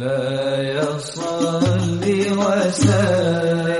مولاي صل وسلم.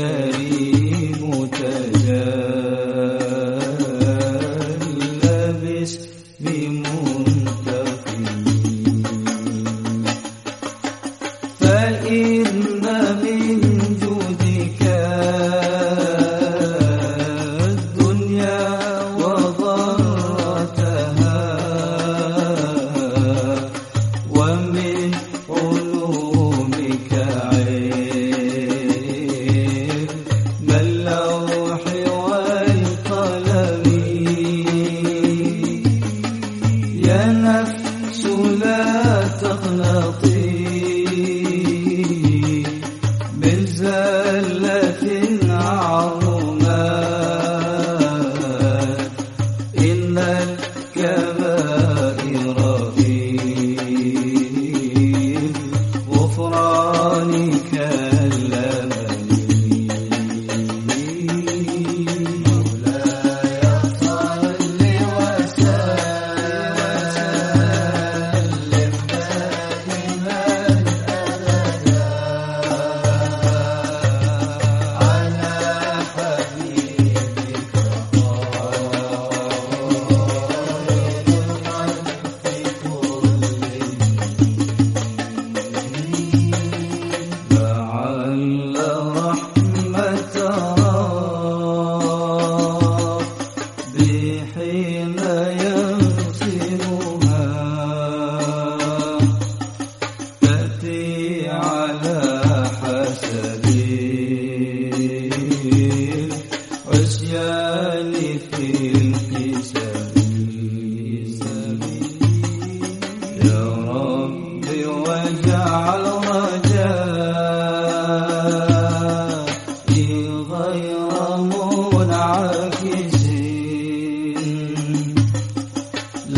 que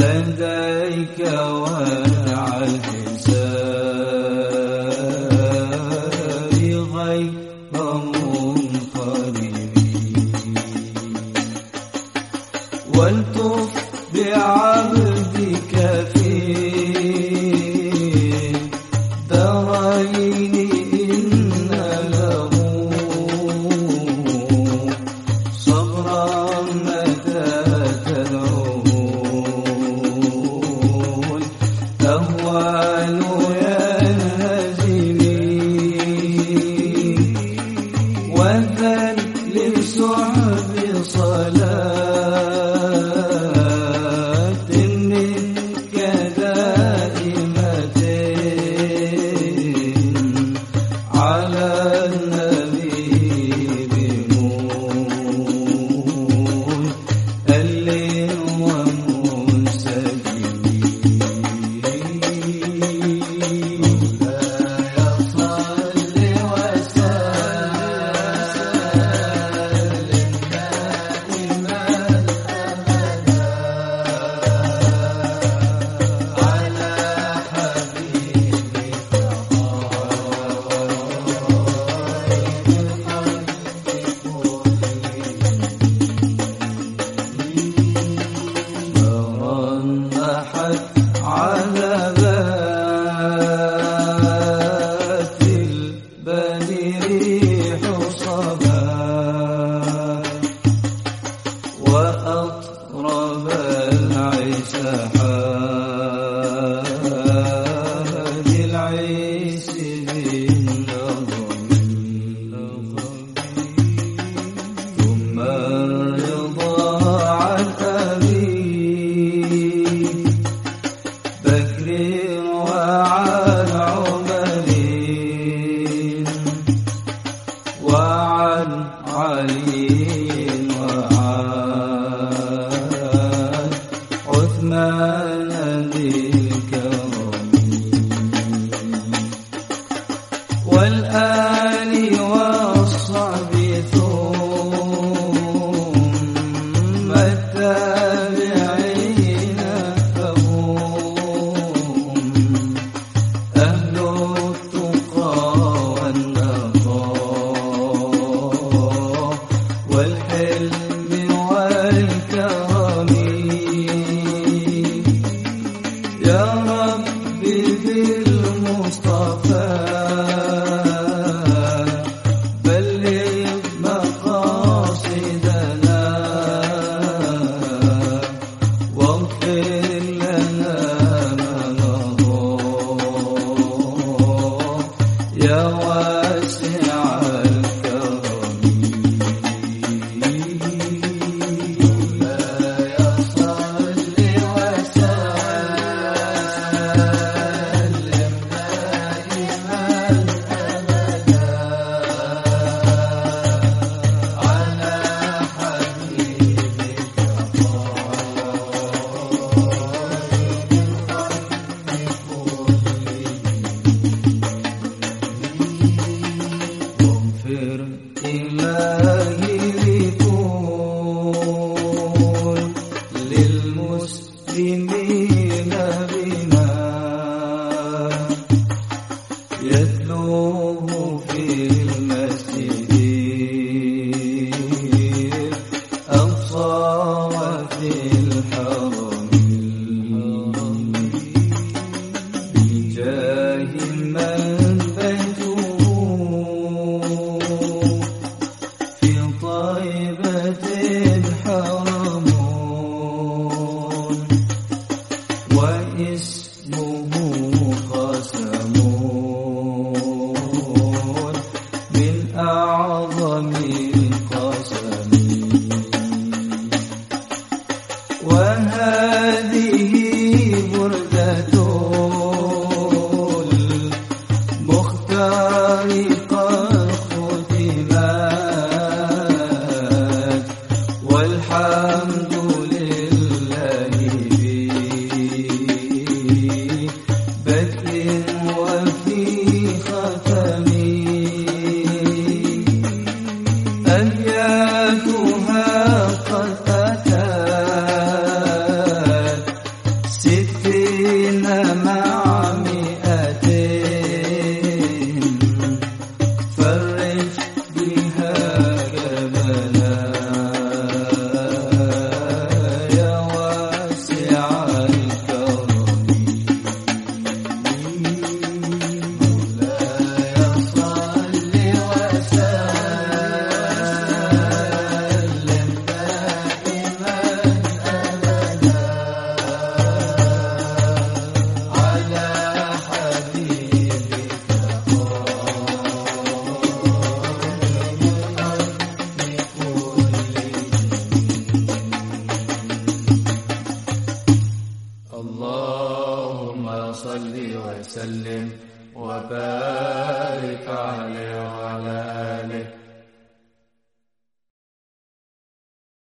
لديك وأنا Mustafa والآل feel